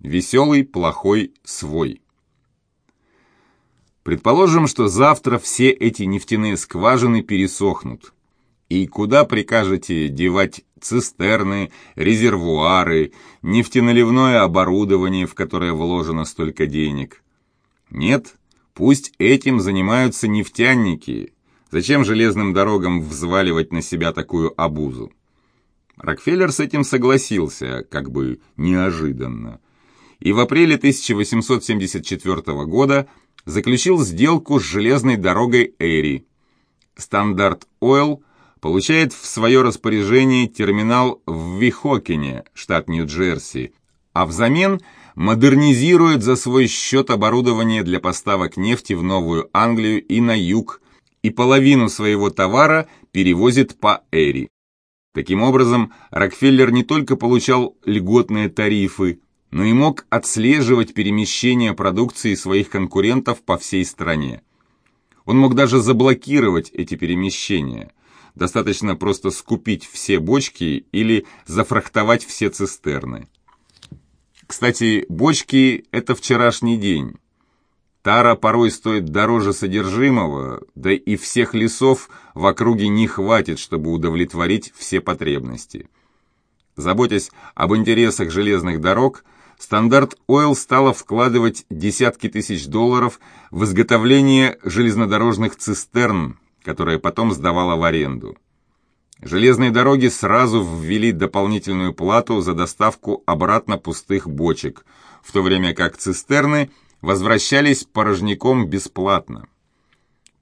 Веселый, плохой, свой. Предположим, что завтра все эти нефтяные скважины пересохнут. И куда прикажете девать цистерны, резервуары, нефтеналивное оборудование, в которое вложено столько денег? Нет, пусть этим занимаются нефтяники. Зачем железным дорогам взваливать на себя такую обузу? Рокфеллер с этим согласился, как бы неожиданно. И в апреле 1874 года заключил сделку с железной дорогой Эри. Стандарт Ойл получает в свое распоряжение терминал в Вихокине, штат Нью-Джерси, а взамен модернизирует за свой счет оборудование для поставок нефти в Новую Англию и на юг, и половину своего товара перевозит по Эри. Таким образом, Рокфеллер не только получал льготные тарифы, но и мог отслеживать перемещение продукции своих конкурентов по всей стране. Он мог даже заблокировать эти перемещения. Достаточно просто скупить все бочки или зафрахтовать все цистерны. Кстати, бочки – это вчерашний день. Тара порой стоит дороже содержимого, да и всех лесов в округе не хватит, чтобы удовлетворить все потребности. Заботясь об интересах железных дорог, Стандарт Ойл стала вкладывать десятки тысяч долларов в изготовление железнодорожных цистерн, которые потом сдавала в аренду. Железные дороги сразу ввели дополнительную плату за доставку обратно пустых бочек, в то время как цистерны – возвращались порожняком бесплатно.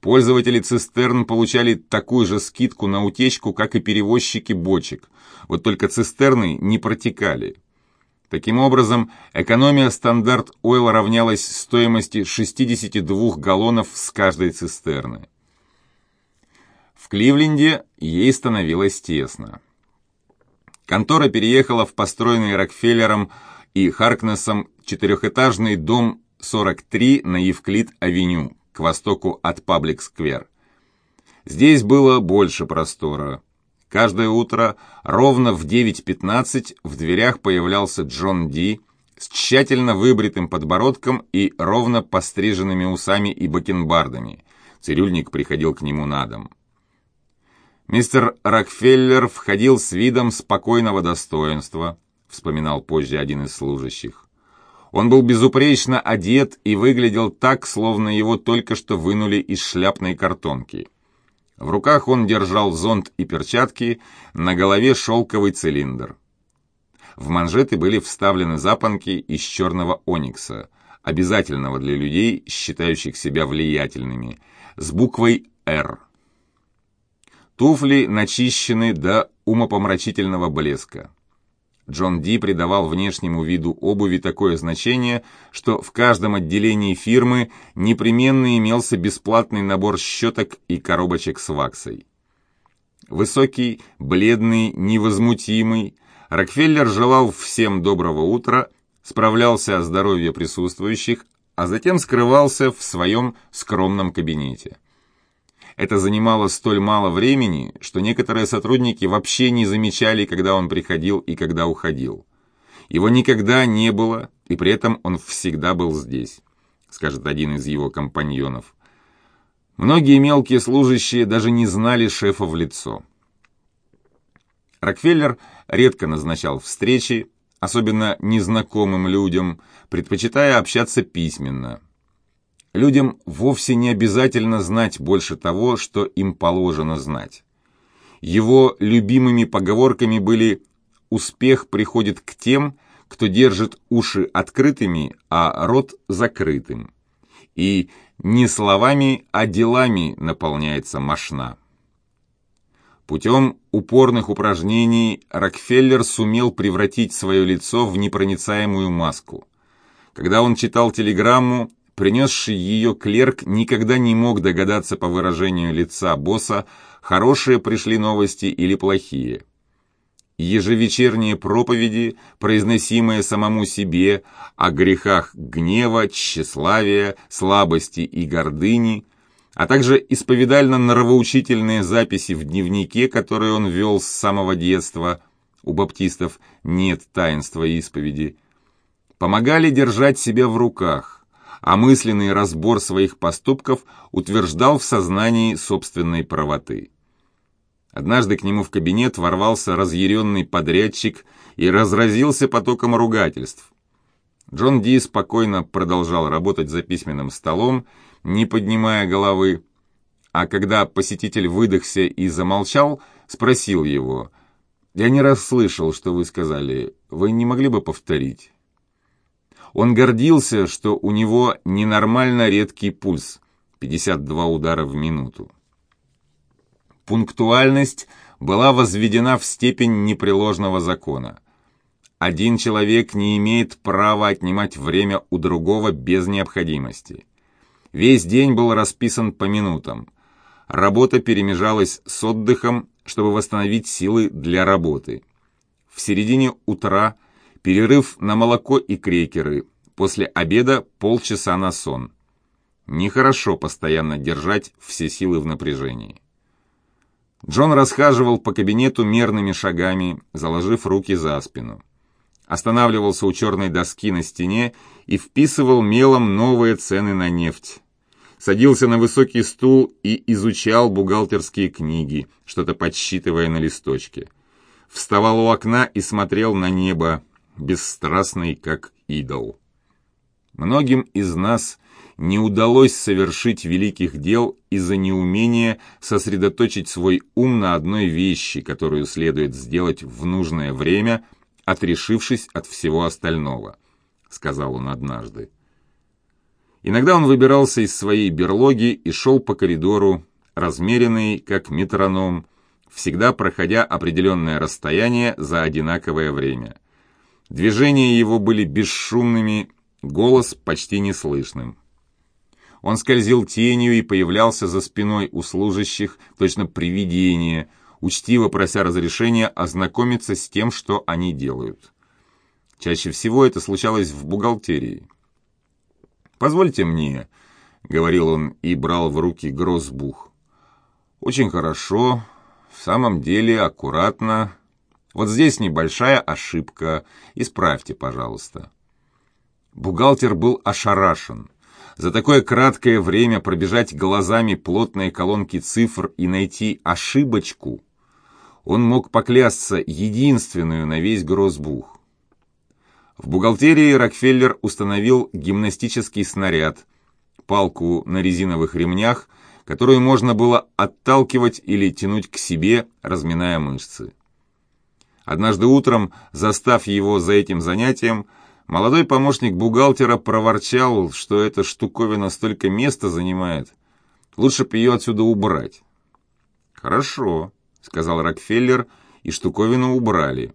Пользователи цистерн получали такую же скидку на утечку, как и перевозчики бочек, вот только цистерны не протекали. Таким образом, экономия стандарт Ойл равнялась стоимости 62 галлонов с каждой цистерны. В Кливленде ей становилось тесно. Контора переехала в построенный Рокфеллером и Харкнесом четырехэтажный дом 43 на Евклид-авеню, к востоку от Паблик-сквер. Здесь было больше простора. Каждое утро ровно в 9.15 в дверях появлялся Джон Ди с тщательно выбритым подбородком и ровно постриженными усами и бакенбардами. Цирюльник приходил к нему на дом. Мистер Рокфеллер входил с видом спокойного достоинства, вспоминал позже один из служащих. Он был безупречно одет и выглядел так, словно его только что вынули из шляпной картонки. В руках он держал зонт и перчатки, на голове шелковый цилиндр. В манжеты были вставлены запонки из черного оникса, обязательного для людей, считающих себя влиятельными, с буквой «Р». Туфли начищены до умопомрачительного блеска. Джон Ди придавал внешнему виду обуви такое значение, что в каждом отделении фирмы непременно имелся бесплатный набор щеток и коробочек с ваксой. Высокий, бледный, невозмутимый, Рокфеллер желал всем доброго утра, справлялся о здоровье присутствующих, а затем скрывался в своем скромном кабинете. Это занимало столь мало времени, что некоторые сотрудники вообще не замечали, когда он приходил и когда уходил. Его никогда не было, и при этом он всегда был здесь, скажет один из его компаньонов. Многие мелкие служащие даже не знали шефа в лицо. Рокфеллер редко назначал встречи, особенно незнакомым людям, предпочитая общаться письменно – Людям вовсе не обязательно знать больше того, что им положено знать. Его любимыми поговорками были «успех приходит к тем, кто держит уши открытыми, а рот закрытым». И не словами, а делами наполняется мошна. Путем упорных упражнений Рокфеллер сумел превратить свое лицо в непроницаемую маску. Когда он читал телеграмму, Принесший ее клерк никогда не мог догадаться по выражению лица босса, хорошие пришли новости или плохие. Ежевечерние проповеди, произносимые самому себе о грехах гнева, тщеславия, слабости и гордыни, а также исповедально-нравоучительные записи в дневнике, которые он вел с самого детства, у баптистов нет таинства исповеди, помогали держать себя в руках, а мысленный разбор своих поступков утверждал в сознании собственной правоты. Однажды к нему в кабинет ворвался разъяренный подрядчик и разразился потоком ругательств. Джон Ди спокойно продолжал работать за письменным столом, не поднимая головы, а когда посетитель выдохся и замолчал, спросил его, «Я не расслышал, что вы сказали. Вы не могли бы повторить?» Он гордился, что у него ненормально редкий пульс, 52 удара в минуту. Пунктуальность была возведена в степень непреложного закона. Один человек не имеет права отнимать время у другого без необходимости. Весь день был расписан по минутам. Работа перемежалась с отдыхом, чтобы восстановить силы для работы. В середине утра перерыв на молоко и крекеры, после обеда полчаса на сон. Нехорошо постоянно держать все силы в напряжении. Джон расхаживал по кабинету мерными шагами, заложив руки за спину. Останавливался у черной доски на стене и вписывал мелом новые цены на нефть. Садился на высокий стул и изучал бухгалтерские книги, что-то подсчитывая на листочке. Вставал у окна и смотрел на небо, бесстрастный, как идол. Многим из нас не удалось совершить великих дел из-за неумения сосредоточить свой ум на одной вещи, которую следует сделать в нужное время, отрешившись от всего остального, сказал он однажды. Иногда он выбирался из своей берлоги и шел по коридору, размеренный, как метроном, всегда проходя определенное расстояние за одинаковое время. Движения его были бесшумными, голос почти неслышным. Он скользил тенью и появлялся за спиной у служащих, точно привидение, учтиво прося разрешения ознакомиться с тем, что они делают. Чаще всего это случалось в бухгалтерии. «Позвольте мне», — говорил он и брал в руки гроссбух. «Очень хорошо, в самом деле аккуратно. Вот здесь небольшая ошибка, исправьте, пожалуйста». Бухгалтер был ошарашен. За такое краткое время пробежать глазами плотные колонки цифр и найти ошибочку, он мог поклясться единственную на весь гроссбух. В бухгалтерии Рокфеллер установил гимнастический снаряд, палку на резиновых ремнях, которую можно было отталкивать или тянуть к себе, разминая мышцы. Однажды утром, застав его за этим занятием, Молодой помощник бухгалтера проворчал, что эта штуковина столько места занимает. Лучше бы ее отсюда убрать. «Хорошо», — сказал Рокфеллер, и штуковину убрали.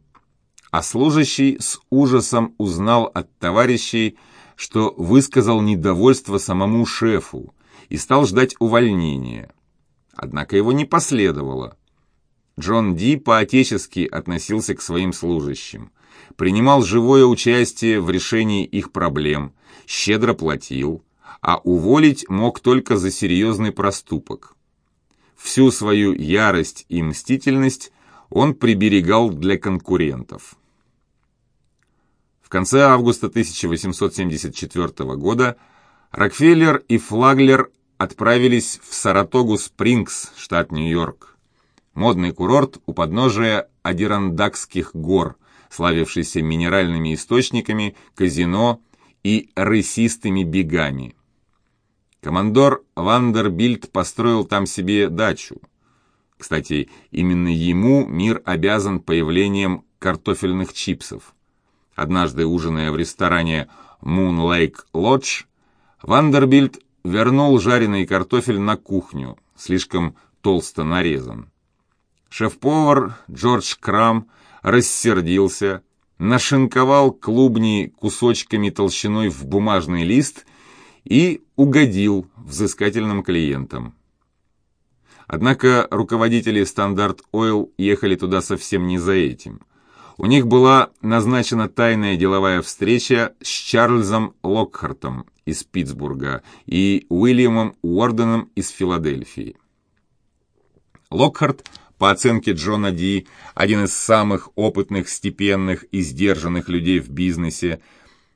А служащий с ужасом узнал от товарищей, что высказал недовольство самому шефу и стал ждать увольнения. Однако его не последовало. Джон Ди по-отечески относился к своим служащим принимал живое участие в решении их проблем, щедро платил, а уволить мог только за серьезный проступок. Всю свою ярость и мстительность он приберегал для конкурентов. В конце августа 1874 года Рокфеллер и Флаглер отправились в Саратогу-Спрингс, штат Нью-Йорк. Модный курорт у подножия Адирандакских гор, славившийся минеральными источниками, казино и рысистыми бегами. Командор Вандербильд построил там себе дачу. Кстати, именно ему мир обязан появлением картофельных чипсов. Однажды, ужиная в ресторане Moon Lake Lodge, Вандербильд вернул жареный картофель на кухню, слишком толсто нарезан. Шеф-повар Джордж Крам рассердился, нашинковал клубни кусочками толщиной в бумажный лист и угодил взыскательным клиентам. Однако руководители Стандарт Ойл ехали туда совсем не за этим. У них была назначена тайная деловая встреча с Чарльзом Локхартом из Питтсбурга и Уильямом Уорденом из Филадельфии. Локхарт по оценке Джона Ди, один из самых опытных, степенных и сдержанных людей в бизнесе,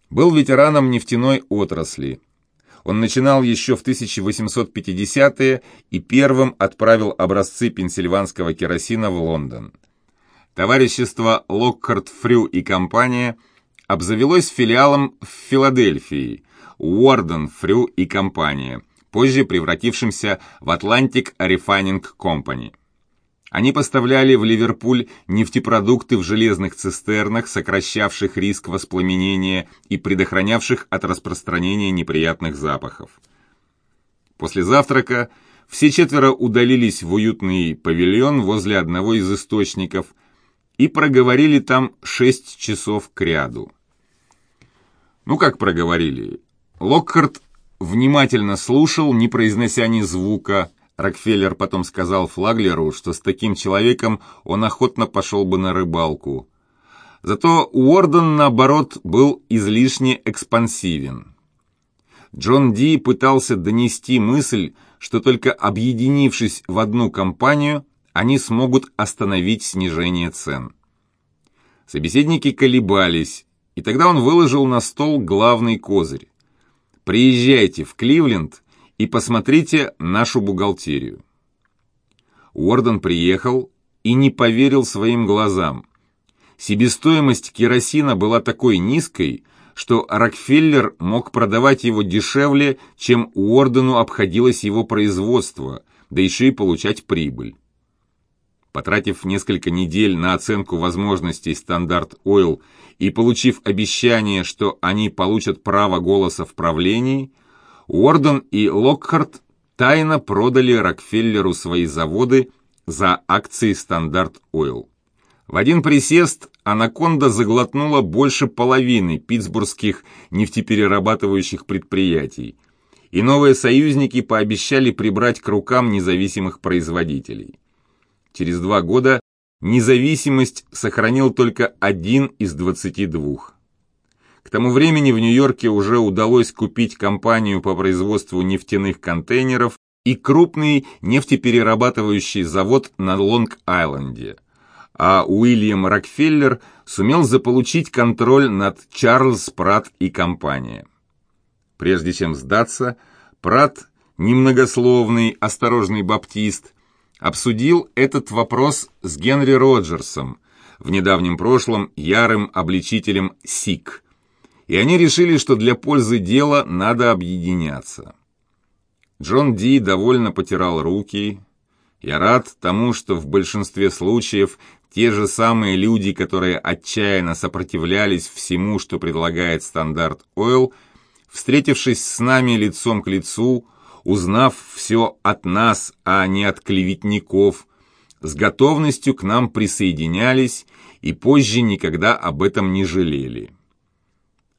Был ветераном нефтяной отрасли. Он начинал еще в 1850-е и первым отправил образцы пенсильванского керосина в Лондон. Товарищество Локхарт Фрю и компания обзавелось филиалом в Филадельфии, Уорден Фрю и компания, позже превратившимся в Atlantic Refining Company. Они поставляли в Ливерпуль нефтепродукты в железных цистернах, сокращавших риск воспламенения и предохранявших от распространения неприятных запахов. После завтрака все четверо удалились в уютный павильон возле одного из источников и проговорили там шесть часов кряду. Ну как проговорили? Локхарт внимательно слушал, не произнося ни звука, Рокфеллер потом сказал Флаглеру, что с таким человеком он охотно пошел бы на рыбалку. Зато Уорден, наоборот, был излишне экспансивен. Джон Ди пытался донести мысль, что только объединившись в одну компанию, они смогут остановить снижение цен. Собеседники колебались, и тогда он выложил на стол главный козырь. «Приезжайте в Кливленд и посмотрите нашу бухгалтерию». Уорден приехал и не поверил своим глазам. Себестоимость керосина была такой низкой, что Рокфеллер мог продавать его дешевле, чем Уордену обходилось его производство, да еще и получать прибыль. Потратив несколько недель на оценку возможностей Стандарт Ойл и получив обещание, что они получат право голоса в правлении, Уорден и Локхарт тайно продали Рокфеллеру свои заводы за акции Стандарт Ойл. В один присест «Анаконда» заглотнула больше половины питтсбургских нефтеперерабатывающих предприятий, и новые союзники пообещали прибрать к рукам независимых производителей. Через два года независимость сохранил только один из 22. К тому времени в Нью-Йорке уже удалось купить компанию по производству нефтяных контейнеров и крупный нефтеперерабатывающий завод на Лонг-Айленде. А Уильям Рокфеллер сумел заполучить контроль над Чарльз Пратт и компания. Прежде чем сдаться, Пратт, немногословный, осторожный баптист, обсудил этот вопрос с Генри Роджерсом, в недавнем прошлом ярым обличителем СИК и они решили, что для пользы дела надо объединяться. Джон Ди довольно потирал руки. Я рад тому, что в большинстве случаев те же самые люди, которые отчаянно сопротивлялись всему, что предлагает стандарт Ойл, встретившись с нами лицом к лицу, узнав все от нас, а не от клеветников, с готовностью к нам присоединялись и позже никогда об этом не жалели.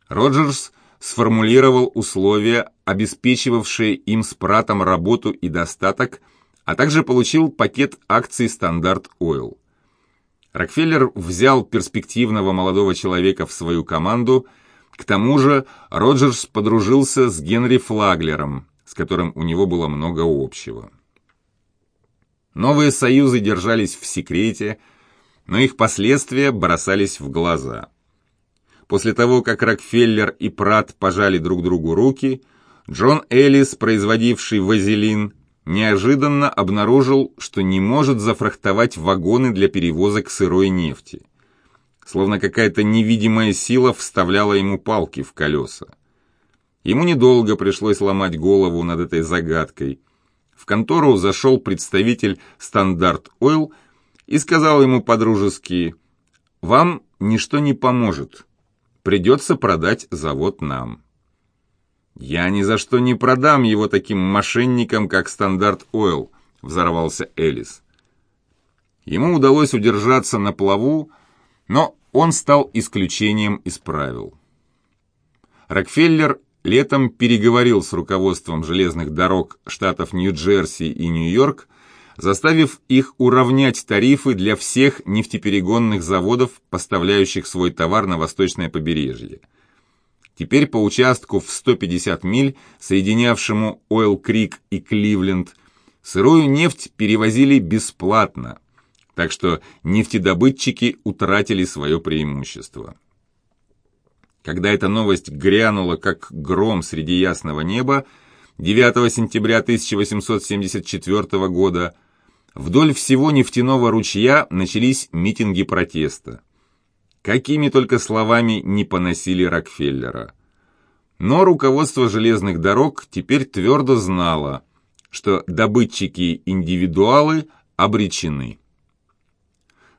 Роджерс сформулировал условия, обеспечивавшие им с Праттом работу и достаток, а также получил пакет акций «Стандарт Ойл». Рокфеллер взял перспективного молодого человека в свою команду, к тому же Роджерс подружился с Генри Флаглером, с которым у него было много общего. Новые союзы держались в секрете, но их последствия бросались в глаза – После того, как Рокфеллер и Прат пожали друг другу руки, Джон Эллис, производивший вазелин, неожиданно обнаружил, что не может зафрахтовать вагоны для перевозок сырой нефти. Словно какая-то невидимая сила вставляла ему палки в колеса. Ему недолго пришлось ломать голову над этой загадкой. В контору зашел представитель «Стандарт Ойл» и сказал ему по-дружески «Вам ничто не поможет придется продать завод нам. «Я ни за что не продам его таким мошенникам, как Стандарт Ойл», — взорвался Элис. Ему удалось удержаться на плаву, но он стал исключением из правил. Рокфеллер летом переговорил с руководством железных дорог штатов Нью-Джерси и Нью-Йорк заставив их уравнять тарифы для всех нефтеперегонных заводов, поставляющих свой товар на восточное побережье. Теперь по участку в 150 миль, соединявшему Ойл-Крик и Кливленд, сырую нефть перевозили бесплатно, так что нефтедобытчики утратили свое преимущество. Когда эта новость грянула, как гром среди ясного неба, 9 сентября 1874 года, вдоль всего нефтяного ручья начались митинги протеста. Какими только словами не поносили Рокфеллера. Но руководство железных дорог теперь твердо знало, что добытчики-индивидуалы обречены.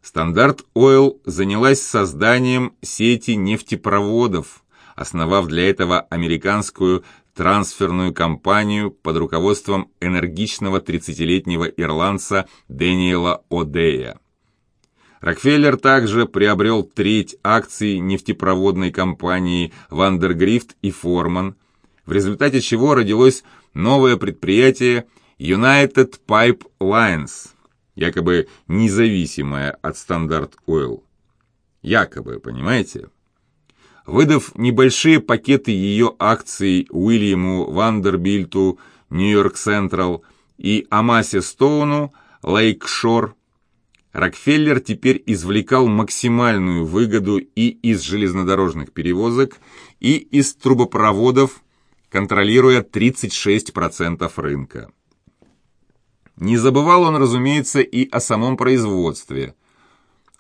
Стандарт Ойл занялась созданием сети нефтепроводов, основав для этого американскую трансферную компанию под руководством энергичного 30-летнего ирландца Дэниела О'Дея. Рокфеллер также приобрел треть акций нефтепроводной компании Вандергрифт и Форман, в результате чего родилось новое предприятие United Pipe Lines – якобы независимая от стандарт Oil. Якобы, понимаете? Выдав небольшие пакеты ее акций Уильяму Вандербильту, Нью-Йорк Централ и Амасе Стоуну, Лейкшор, Рокфеллер теперь извлекал максимальную выгоду и из железнодорожных перевозок, и из трубопроводов, контролируя 36% рынка. Не забывал он, разумеется, и о самом производстве.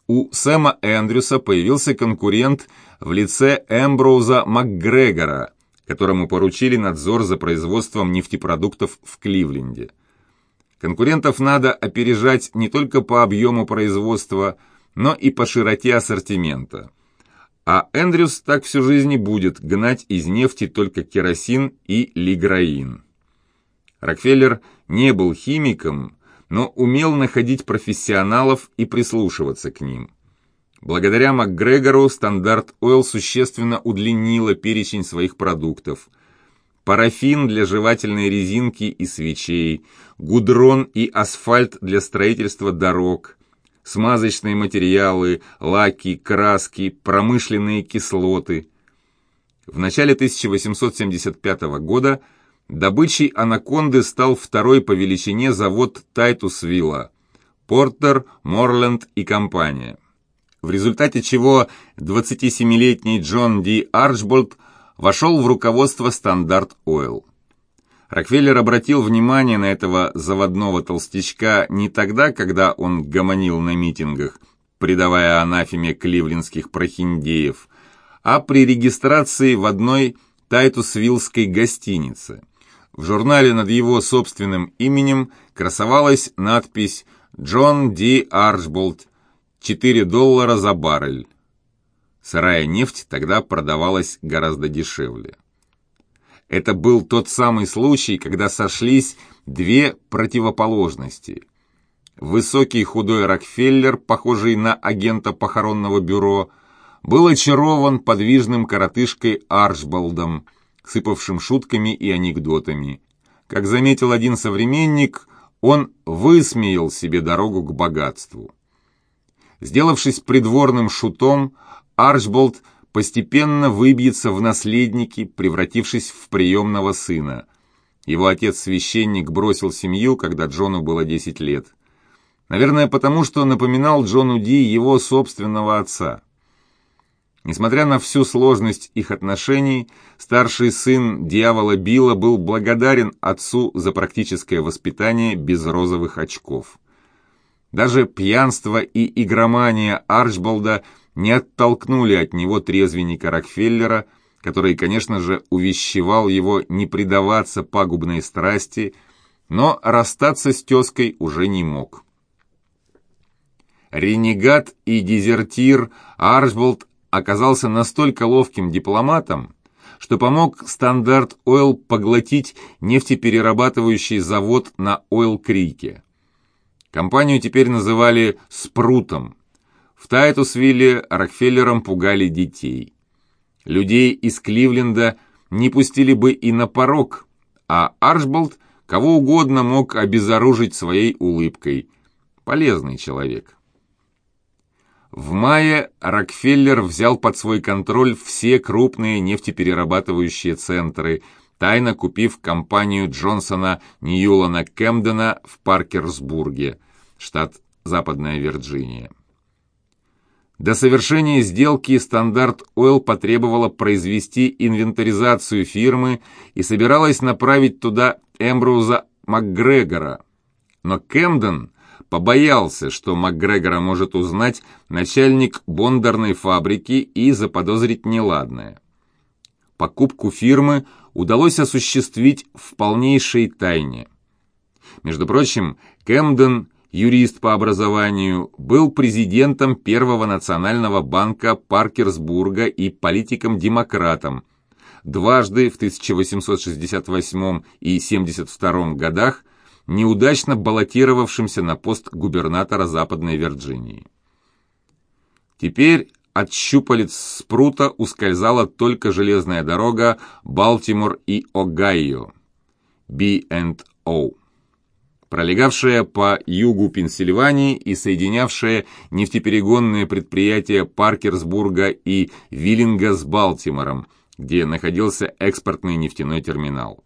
У Сэма Эндрюса появился конкурент в лице Эмброуза МакГрегора, которому поручили надзор за производством нефтепродуктов в Кливленде. Конкурентов надо опережать не только по объему производства, но и по широте ассортимента. А Эндрюс так всю жизнь и будет гнать из нефти только керосин и лигроин. Рокфеллер не был химиком, но умел находить профессионалов и прислушиваться к ним. Благодаря МакГрегору Стандарт Ойл существенно удлинила перечень своих продуктов. Парафин для жевательной резинки и свечей, гудрон и асфальт для строительства дорог, смазочные материалы, лаки, краски, промышленные кислоты. В начале 1875 года – Добычей «Анаконды» стал второй по величине завод Тайтусвилла, Портер, Морленд и компания. В результате чего 27-летний Джон Ди Арчболд вошел в руководство Стандарт Ойл. Рокфеллер обратил внимание на этого заводного толстячка не тогда, когда он гомонил на митингах, придавая анафеме кливлендских прохиндеев, а при регистрации в одной Тайтусвиллской гостинице – в журнале над его собственным именем красовалась надпись «Джон Ди Арчболд, 4 доллара за баррель». Сырая нефть тогда продавалась гораздо дешевле. Это был тот самый случай, когда сошлись две противоположности. Высокий худой Рокфеллер, похожий на агента похоронного бюро, был очарован подвижным коротышкой Арчболдом, сыпавшим шутками и анекдотами. Как заметил один современник, он высмеял себе дорогу к богатству. Сделавшись придворным шутом, Арчболд постепенно выбьется в наследники, превратившись в приемного сына. Его отец-священник бросил семью, когда Джону было 10 лет. Наверное, потому что напоминал Джону Ди его собственного отца. Несмотря на всю сложность их отношений, старший сын дьявола Билла был благодарен отцу за практическое воспитание без розовых очков. Даже пьянство и игромания Арчболда не оттолкнули от него трезвенника Рокфеллера, который, конечно же, увещевал его не предаваться пагубной страсти, но расстаться с тезкой уже не мог. Ренегат и дезертир Арчболд оказался настолько ловким дипломатом, что помог Стандарт Ойл поглотить нефтеперерабатывающий завод на Ойл-Крике. Компанию теперь называли «Спрутом». В Тайтусвилле Рокфеллером пугали детей. Людей из Кливленда не пустили бы и на порог, а Арчболд кого угодно мог обезоружить своей улыбкой. Полезный человек. В мае Рокфеллер взял под свой контроль все крупные нефтеперерабатывающие центры, тайно купив компанию Джонсона Ньюлана Кэмдена в Паркерсбурге, штат Западная Вирджиния. До совершения сделки Стандарт Ойл потребовала произвести инвентаризацию фирмы и собиралась направить туда Эмброуза МакГрегора. Но Кэмден побоялся, что МакГрегора может узнать начальник бондарной фабрики и заподозрить неладное. Покупку фирмы удалось осуществить в полнейшей тайне. Между прочим, Кэмден юрист по образованию, был президентом Первого национального банка Паркерсбурга и политиком-демократом. Дважды в 1868 и 72 годах неудачно баллотировавшимся на пост губернатора Западной Вирджинии. Теперь от щупалец спрута ускользала только железная дорога Балтимор и Огайо, B&O пролегавшая по югу Пенсильвании и соединявшая нефтеперегонные предприятия Паркерсбурга и Виллинга с Балтимором, где находился экспортный нефтяной терминал.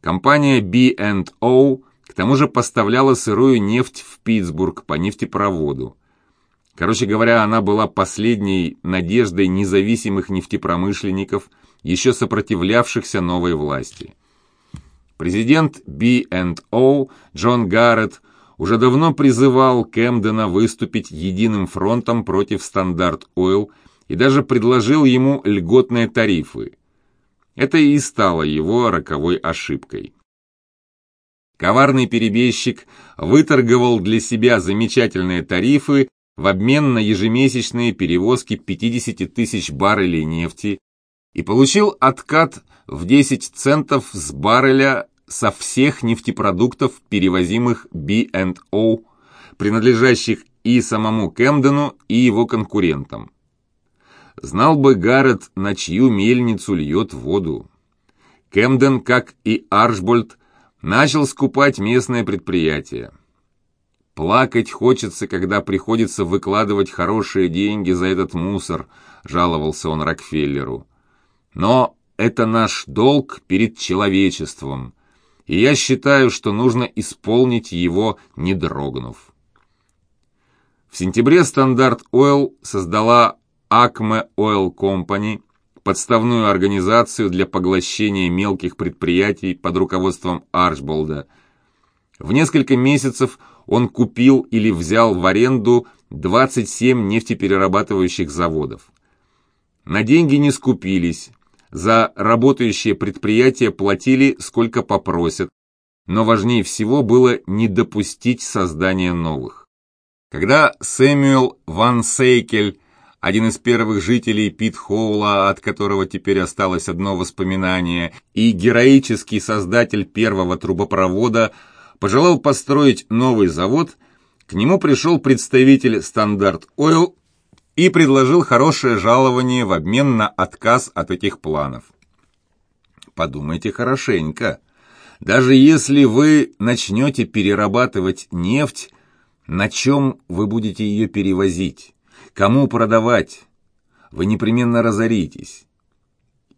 Компания B&O к тому же поставляла сырую нефть в Питтсбург по нефтепроводу. Короче говоря, она была последней надеждой независимых нефтепромышленников, еще сопротивлявшихся новой власти. Президент B&O Джон Гарретт уже давно призывал Кэмдена выступить единым фронтом против Стандарт Ойл и даже предложил ему льготные тарифы. Это и стало его роковой ошибкой. Коварный перебежчик выторговал для себя замечательные тарифы в обмен на ежемесячные перевозки 50 тысяч баррелей нефти и получил откат в 10 центов с барреля со всех нефтепродуктов, перевозимых B&O, принадлежащих и самому Кэмдену, и его конкурентам. Знал бы Гаррет, на чью мельницу льет воду. Кэмден, как и Аршбольд, начал скупать местные предприятия. «Плакать хочется, когда приходится выкладывать хорошие деньги за этот мусор», – жаловался он Рокфеллеру. «Но это наш долг перед человечеством, и я считаю, что нужно исполнить его, не дрогнув. В сентябре Стандарт Ойл создала Acme Oil Company, подставную организацию для поглощения мелких предприятий под руководством Арчболда. В несколько месяцев он купил или взял в аренду 27 нефтеперерабатывающих заводов. На деньги не скупились, за работающие предприятия платили сколько попросят, но важнее всего было не допустить создания новых. Когда Сэмюэл Ван Сейкель, один из первых жителей Питхоула, от которого теперь осталось одно воспоминание, и героический создатель первого трубопровода, пожелал построить новый завод, к нему пришел представитель Стандарт Ойл и предложил хорошее жалование в обмен на отказ от этих планов. Подумайте хорошенько. Даже если вы начнете перерабатывать нефть, на чем вы будете ее перевозить? Кому продавать? Вы непременно разоритесь.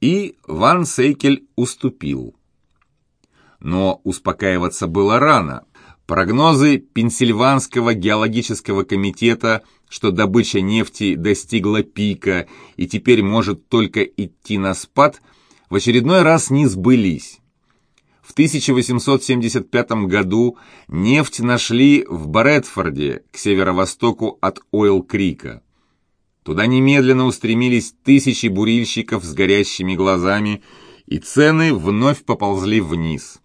И Ван Сейкель уступил. Но успокаиваться было рано. Прогнозы Пенсильванского геологического комитета – что добыча нефти достигла пика и теперь может только идти на спад, в очередной раз не сбылись. В 1875 году нефть нашли в Баретфорде, к северо-востоку от Ойл-Крика. Туда немедленно устремились тысячи бурильщиков с горящими глазами, и цены вновь поползли вниз.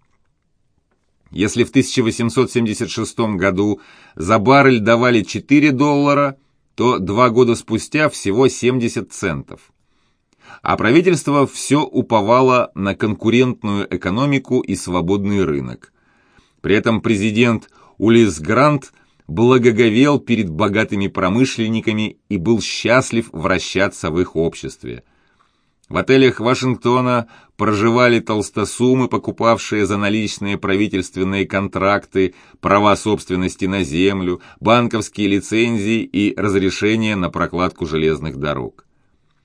Если в 1876 году за баррель давали 4 доллара, то два года спустя всего 70 центов. А правительство все уповало на конкурентную экономику и свободный рынок. При этом президент Улис Грант благоговел перед богатыми промышленниками и был счастлив вращаться в их обществе – в отелях Вашингтона проживали толстосумы, покупавшие за наличные правительственные контракты, права собственности на землю, банковские лицензии и разрешения на прокладку железных дорог.